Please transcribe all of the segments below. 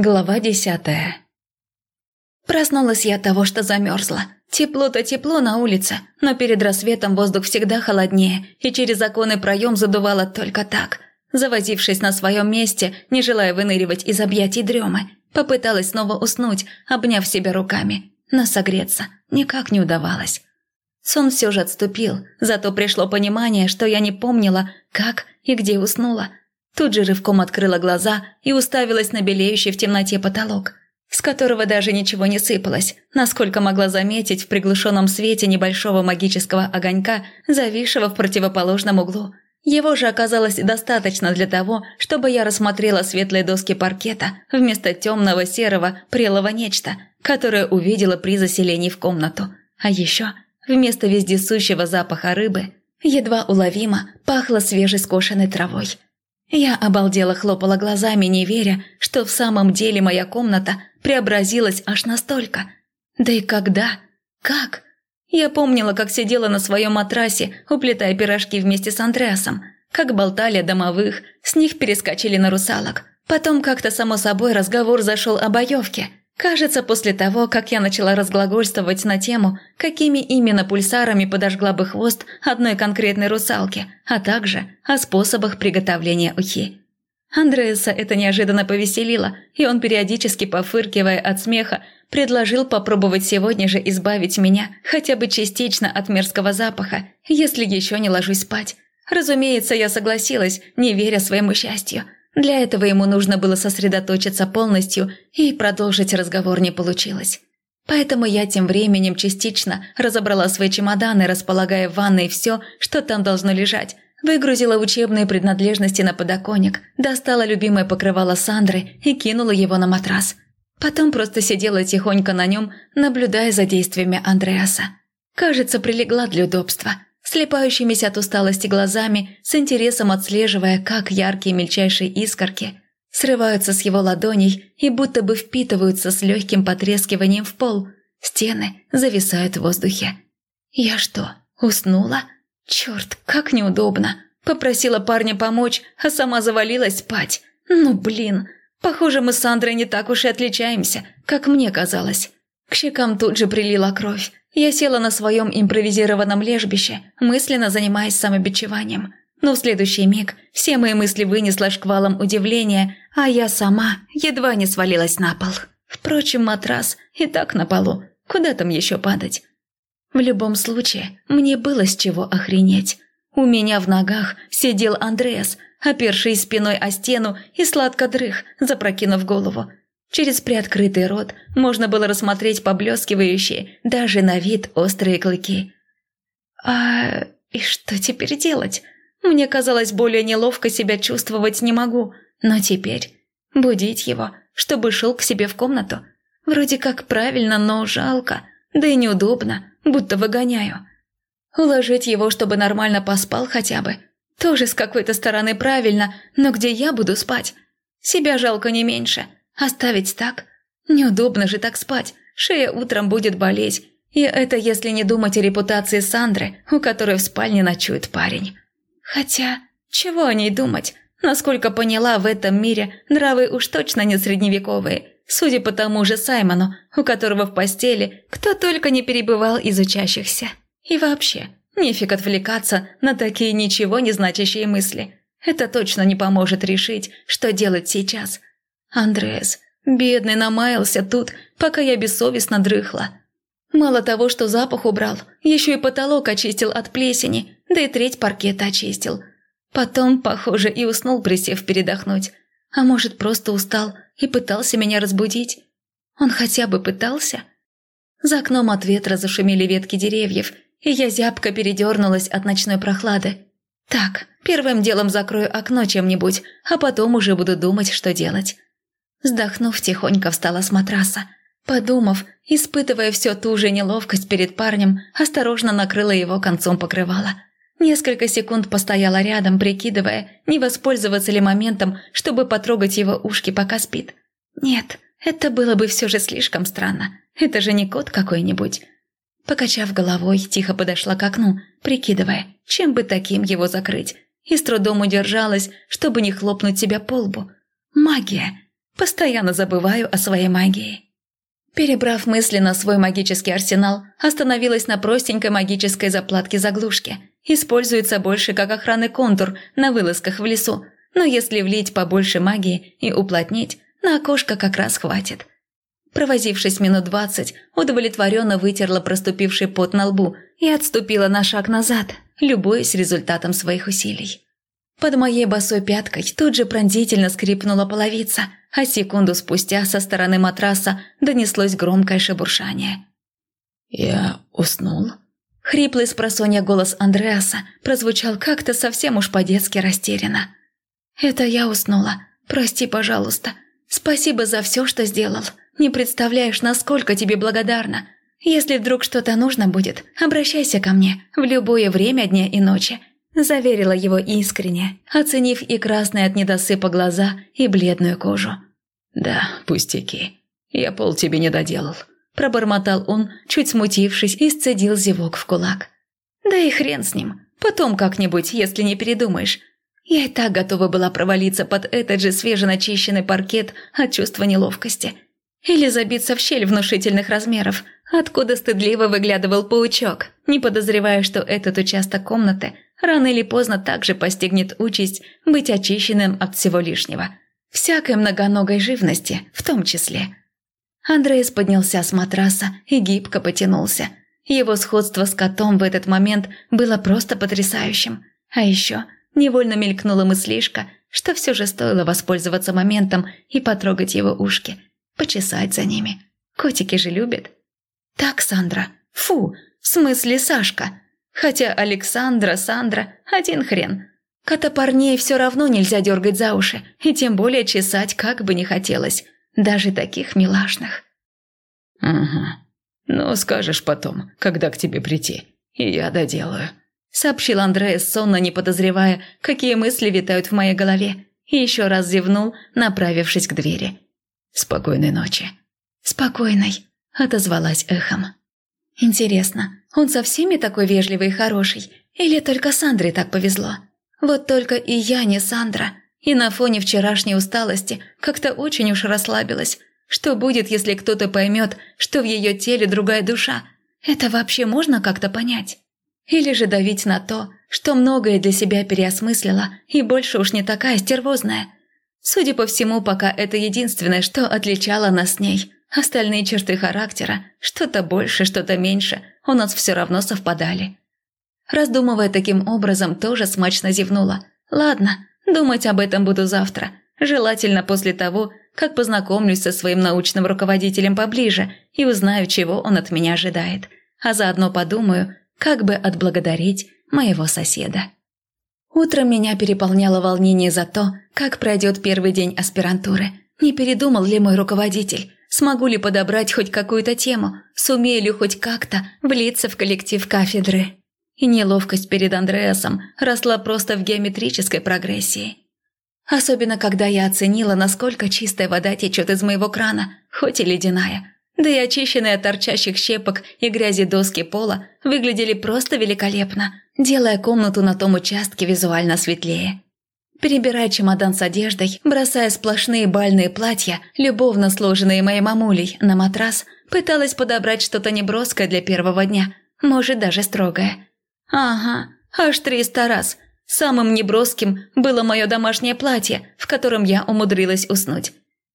Глава десятая Проснулась я от того, что замерзла. Тепло-то тепло на улице, но перед рассветом воздух всегда холоднее, и через оконный проем задувало только так. Завозившись на своем месте, не желая выныривать из объятий дремы, попыталась снова уснуть, обняв себя руками, но согреться никак не удавалось. Сон все же отступил, зато пришло понимание, что я не помнила, как и где уснула – Тут же рывком открыла глаза и уставилась на белеющий в темноте потолок, с которого даже ничего не сыпалось, насколько могла заметить в приглушенном свете небольшого магического огонька, зависшего в противоположном углу. Его же оказалось достаточно для того, чтобы я рассмотрела светлые доски паркета вместо темного серого прелого нечто, которое увидела при заселении в комнату. А еще вместо вездесущего запаха рыбы едва уловимо пахло свежескошенной травой – я обалдела хлопала глазами, не веря, что в самом деле моя комната преобразилась аж настолько. Да и когда? Как? Я помнила, как сидела на своем матрасе, уплетая пирожки вместе с Андреасом, как болтали домовых, с них перескочили на русалок. Потом как-то само собой разговор зашел о боевке – Кажется, после того, как я начала разглагольствовать на тему, какими именно пульсарами подожгла бы хвост одной конкретной русалки, а также о способах приготовления ухи. Андреаса это неожиданно повеселило, и он, периодически пофыркивая от смеха, предложил попробовать сегодня же избавить меня хотя бы частично от мерзкого запаха, если еще не ложусь спать. Разумеется, я согласилась, не веря своему счастью – для этого ему нужно было сосредоточиться полностью, и продолжить разговор не получилось. Поэтому я тем временем частично разобрала свои чемоданы, располагая в ванной все, что там должно лежать. Выгрузила учебные принадлежности на подоконник, достала любимое покрывало Сандры и кинула его на матрас. Потом просто сидела тихонько на нем, наблюдая за действиями Андреаса. Кажется, прилегла для удобства – слепающимися от усталости глазами, с интересом отслеживая, как яркие мельчайшие искорки срываются с его ладоней и будто бы впитываются с легким потрескиванием в пол. Стены зависают в воздухе. «Я что, уснула? Черт, как неудобно!» Попросила парня помочь, а сама завалилась спать. «Ну, блин!» Похоже, мы с Сандрой не так уж и отличаемся, как мне казалось. К щекам тут же прилила кровь. Я села на своем импровизированном лежбище, мысленно занимаясь самобичеванием. Но в следующий миг все мои мысли вынесла шквалом удивления, а я сама едва не свалилась на пол. Впрочем, матрас и так на полу. Куда там еще падать? В любом случае, мне было с чего охренеть. У меня в ногах сидел Андреас, оперший спиной о стену и сладко дрых, запрокинув голову. Через приоткрытый рот можно было рассмотреть поблескивающие, даже на вид острые клыки. «А и что теперь делать? Мне казалось, более неловко себя чувствовать не могу, но теперь будить его, чтобы шел к себе в комнату. Вроде как правильно, но жалко, да и неудобно, будто выгоняю. Уложить его, чтобы нормально поспал хотя бы. Тоже с какой-то стороны правильно, но где я буду спать? Себя жалко не меньше». Оставить так? Неудобно же так спать. Шея утром будет болеть. И это если не думать о репутации Сандры, у которой в спальне ночует парень. Хотя, чего о ней думать? Насколько поняла, в этом мире нравы уж точно не средневековые. Судя по тому же Саймону, у которого в постели кто только не перебывал из учащихся. И вообще, нефиг отвлекаться на такие ничего не значащие мысли. Это точно не поможет решить, что делать сейчас – Андреас, бедный, намаялся тут, пока я бессовестно дрыхла. Мало того, что запах убрал, еще и потолок очистил от плесени, да и треть паркета очистил. Потом, похоже, и уснул, присев передохнуть. А может, просто устал и пытался меня разбудить? Он хотя бы пытался? За окном от ветра зашумели ветки деревьев, и я зябко передернулась от ночной прохлады. Так, первым делом закрою окно чем-нибудь, а потом уже буду думать, что делать. Вздохнув, тихонько встала с матраса. Подумав, испытывая все ту же неловкость перед парнем, осторожно накрыла его концом покрывала. Несколько секунд постояла рядом, прикидывая, не воспользоваться ли моментом, чтобы потрогать его ушки, пока спит. Нет, это было бы все же слишком странно. Это же не кот какой-нибудь. Покачав головой, тихо подошла к окну, прикидывая, чем бы таким его закрыть, и с трудом удержалась, чтобы не хлопнуть себя по лбу. Магия! Постоянно забываю о своей магии. Перебрав мысли на свой магический арсенал, остановилась на простенькой магической заплатке-заглушке. Используется больше как охранный контур на вылазках в лесу, но если влить побольше магии и уплотнить, на окошко как раз хватит. Провозившись минут двадцать, удовлетворенно вытерла проступивший пот на лбу и отступила на шаг назад, любуясь результатом своих усилий. Под моей босой пяткой тут же пронзительно скрипнула половица, а секунду спустя со стороны матраса донеслось громкое шебуршание. «Я уснул?» Хриплый с просонья голос Андреаса прозвучал как-то совсем уж по-детски растерянно. «Это я уснула. Прости, пожалуйста. Спасибо за все, что сделал. Не представляешь, насколько тебе благодарна. Если вдруг что-то нужно будет, обращайся ко мне в любое время дня и ночи. Заверила его искренне, оценив и красные от недосыпа глаза, и бледную кожу. «Да, пустяки. Я пол тебе не доделал», – пробормотал он, чуть смутившись, и сцедил зевок в кулак. «Да и хрен с ним. Потом как-нибудь, если не передумаешь. Я и так готова была провалиться под этот же свеженачищенный паркет от чувства неловкости. Или забиться в щель внушительных размеров, откуда стыдливо выглядывал паучок, не подозревая, что этот участок комнаты – рано или поздно также постигнет участь быть очищенным от всего лишнего. Всякой многоногой живности в том числе. Андреас поднялся с матраса и гибко потянулся. Его сходство с котом в этот момент было просто потрясающим. А еще невольно мелькнула мыслишка, что все же стоило воспользоваться моментом и потрогать его ушки, почесать за ними. Котики же любят. «Так, Сандра, фу, в смысле Сашка?» Хотя Александра, Сандра – один хрен. Кота парней все равно нельзя дергать за уши, и тем более чесать как бы не хотелось. Даже таких милашных. «Ага. Ну, скажешь потом, когда к тебе прийти. И я доделаю», – сообщил Андреас, сонно не подозревая, какие мысли витают в моей голове, и еще раз зевнул, направившись к двери. «Спокойной ночи». «Спокойной», – отозвалась эхом. Интересно, он со всеми такой вежливый и хороший? Или только Сандре так повезло? Вот только и я не Сандра. И на фоне вчерашней усталости как-то очень уж расслабилась. Что будет, если кто-то поймет, что в ее теле другая душа? Это вообще можно как-то понять? Или же давить на то, что многое для себя переосмыслила и больше уж не такая стервозная? Судя по всему, пока это единственное, что отличало нас с ней – Остальные черты характера, что-то больше, что-то меньше, у нас все равно совпадали. Раздумывая таким образом, тоже смачно зевнула. Ладно, думать об этом буду завтра. Желательно после того, как познакомлюсь со своим научным руководителем поближе и узнаю, чего он от меня ожидает. А заодно подумаю, как бы отблагодарить моего соседа. Утром меня переполняло волнение за то, как пройдет первый день аспирантуры. Не передумал ли мой руководитель? Смогу ли подобрать хоть какую-то тему? Сумею ли хоть как-то влиться в коллектив кафедры? И неловкость перед Андреасом росла просто в геометрической прогрессии. Особенно, когда я оценила, насколько чистая вода течет из моего крана, хоть и ледяная. Да и очищенные от торчащих щепок и грязи доски пола выглядели просто великолепно, делая комнату на том участке визуально светлее. Перебирая чемодан с одеждой, бросая сплошные бальные платья, любовно сложенные моей мамулей, на матрас, пыталась подобрать что-то неброское для первого дня, может, даже строгое. Ага, аж триста раз. Самым неброским было мое домашнее платье, в котором я умудрилась уснуть.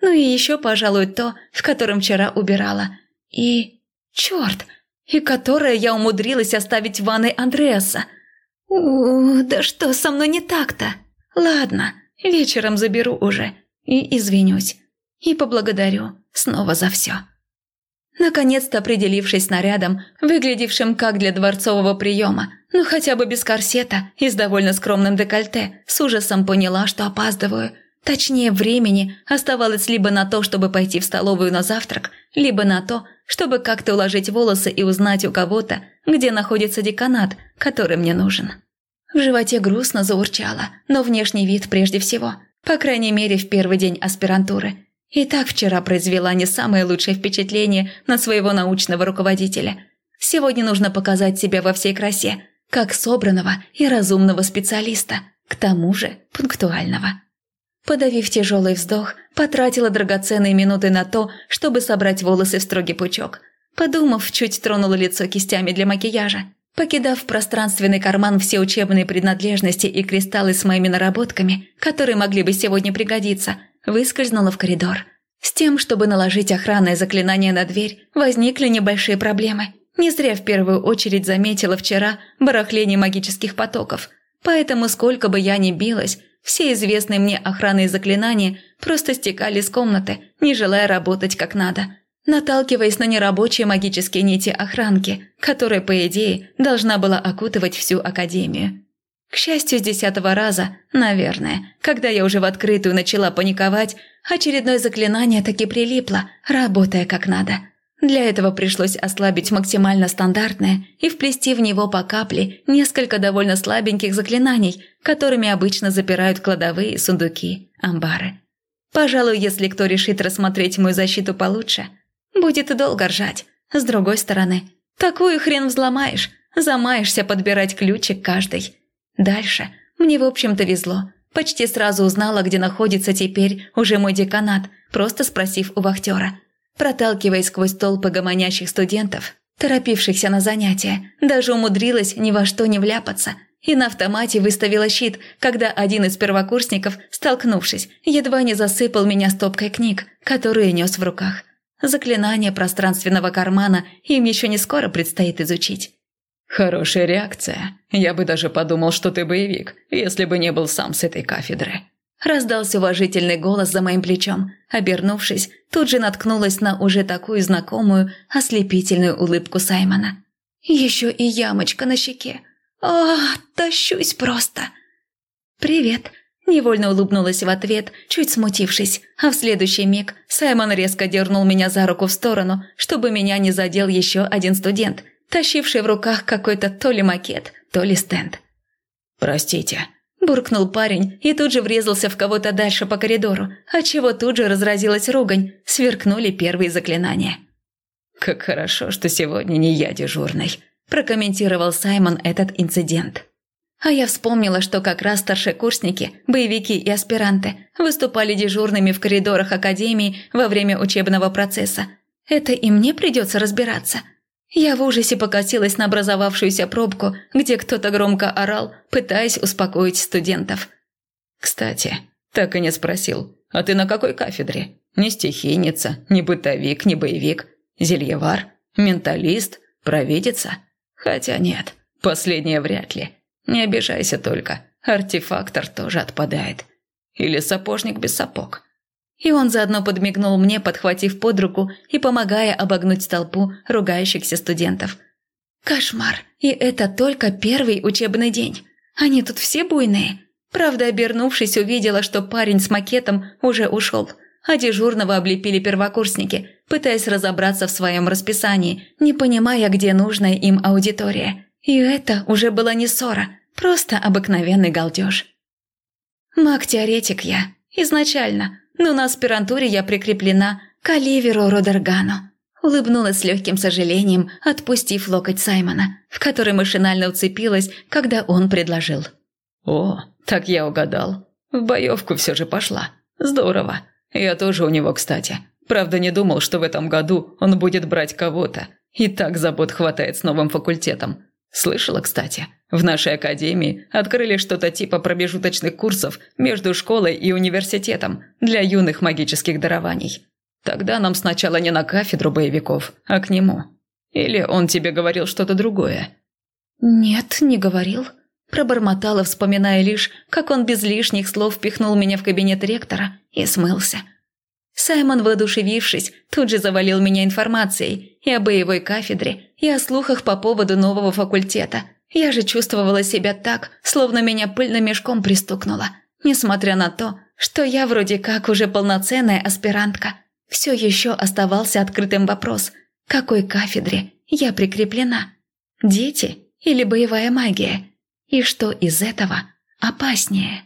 Ну и еще, пожалуй, то, в котором вчера убирала. И... черт! И которое я умудрилась оставить в ванной Андреаса. У, да что со мной не так-то? Ладно, вечером заберу уже и извинюсь. И поблагодарю снова за все. Наконец-то определившись нарядом, выглядевшим как для дворцового приема, но хотя бы без корсета и с довольно скромным декольте, с ужасом поняла, что опаздываю. Точнее, времени оставалось либо на то, чтобы пойти в столовую на завтрак, либо на то, чтобы как-то уложить волосы и узнать у кого-то, где находится деканат, который мне нужен. В животе грустно заурчало, но внешний вид прежде всего. По крайней мере, в первый день аспирантуры. И так вчера произвела не самое лучшее впечатление на своего научного руководителя. Сегодня нужно показать себя во всей красе, как собранного и разумного специалиста, к тому же пунктуального. Подавив тяжелый вздох, потратила драгоценные минуты на то, чтобы собрать волосы в строгий пучок. Подумав, чуть тронула лицо кистями для макияжа. Покидав в пространственный карман все учебные принадлежности и кристаллы с моими наработками, которые могли бы сегодня пригодиться, выскользнула в коридор. С тем, чтобы наложить охранное заклинание на дверь, возникли небольшие проблемы. Не зря в первую очередь заметила вчера барахление магических потоков. Поэтому сколько бы я ни билась, все известные мне охранные заклинания просто стекали с комнаты, не желая работать как надо, наталкиваясь на нерабочие магические нити охранки, которая, по идее, должна была окутывать всю Академию. К счастью, с десятого раза, наверное, когда я уже в открытую начала паниковать, очередное заклинание таки прилипло, работая как надо – для этого пришлось ослабить максимально стандартное и вплести в него по капле несколько довольно слабеньких заклинаний, которыми обычно запирают кладовые, сундуки, амбары. Пожалуй, если кто решит рассмотреть мою защиту получше, будет и долго ржать. С другой стороны, такую хрен взломаешь, замаешься подбирать ключик каждый. Дальше мне, в общем-то, везло. Почти сразу узнала, где находится теперь уже мой деканат, просто спросив у вахтера – Проталкиваясь сквозь толпы гомонящих студентов, торопившихся на занятия, даже умудрилась ни во что не вляпаться и на автомате выставила щит, когда один из первокурсников, столкнувшись, едва не засыпал меня стопкой книг, которые нес в руках. Заклинание пространственного кармана им еще не скоро предстоит изучить. «Хорошая реакция. Я бы даже подумал, что ты боевик, если бы не был сам с этой кафедры», Раздался уважительный голос за моим плечом. Обернувшись, тут же наткнулась на уже такую знакомую, ослепительную улыбку Саймона. Еще и ямочка на щеке. А, тащусь просто. «Привет», – невольно улыбнулась в ответ, чуть смутившись, а в следующий миг Саймон резко дернул меня за руку в сторону, чтобы меня не задел еще один студент, тащивший в руках какой-то то ли макет, то ли стенд. «Простите», Буркнул парень и тут же врезался в кого-то дальше по коридору, отчего тут же разразилась ругань, сверкнули первые заклинания. «Как хорошо, что сегодня не я дежурный», – прокомментировал Саймон этот инцидент. А я вспомнила, что как раз старшекурсники, боевики и аспиранты выступали дежурными в коридорах Академии во время учебного процесса. Это и мне придется разбираться – я в ужасе покатилась на образовавшуюся пробку, где кто-то громко орал, пытаясь успокоить студентов. «Кстати, так и не спросил, а ты на какой кафедре? Не стихийница, не бытовик, не боевик, зельевар, менталист, провидица? Хотя нет, последнее вряд ли. Не обижайся только, артефактор тоже отпадает. Или сапожник без сапог. И он заодно подмигнул мне, подхватив под руку и помогая обогнуть толпу ругающихся студентов. Кошмар. И это только первый учебный день. Они тут все буйные. Правда, обернувшись, увидела, что парень с макетом уже ушел, а дежурного облепили первокурсники, пытаясь разобраться в своем расписании, не понимая, где нужная им аудитория. И это уже была не ссора, просто обыкновенный галдеж. Маг-теоретик я. Изначально но на аспирантуре я прикреплена к Оливеру Родергану. Улыбнулась с легким сожалением, отпустив локоть Саймона, в который машинально уцепилась, когда он предложил. «О, так я угадал. В боевку все же пошла. Здорово. Я тоже у него, кстати. Правда, не думал, что в этом году он будет брать кого-то. И так забот хватает с новым факультетом. Слышала, кстати, в нашей академии открыли что-то типа промежуточных курсов между школой и университетом для юных магических дарований. Тогда нам сначала не на кафедру боевиков, а к нему. Или он тебе говорил что-то другое?» «Нет, не говорил», – пробормотала, вспоминая лишь, как он без лишних слов пихнул меня в кабинет ректора и смылся. Саймон, воодушевившись, тут же завалил меня информацией и о боевой кафедре, и о слухах по поводу нового факультета. Я же чувствовала себя так, словно меня пыльным мешком пристукнуло. Несмотря на то, что я вроде как уже полноценная аспирантка, все еще оставался открытым вопрос, какой кафедре я прикреплена? Дети или боевая магия? И что из этого опаснее?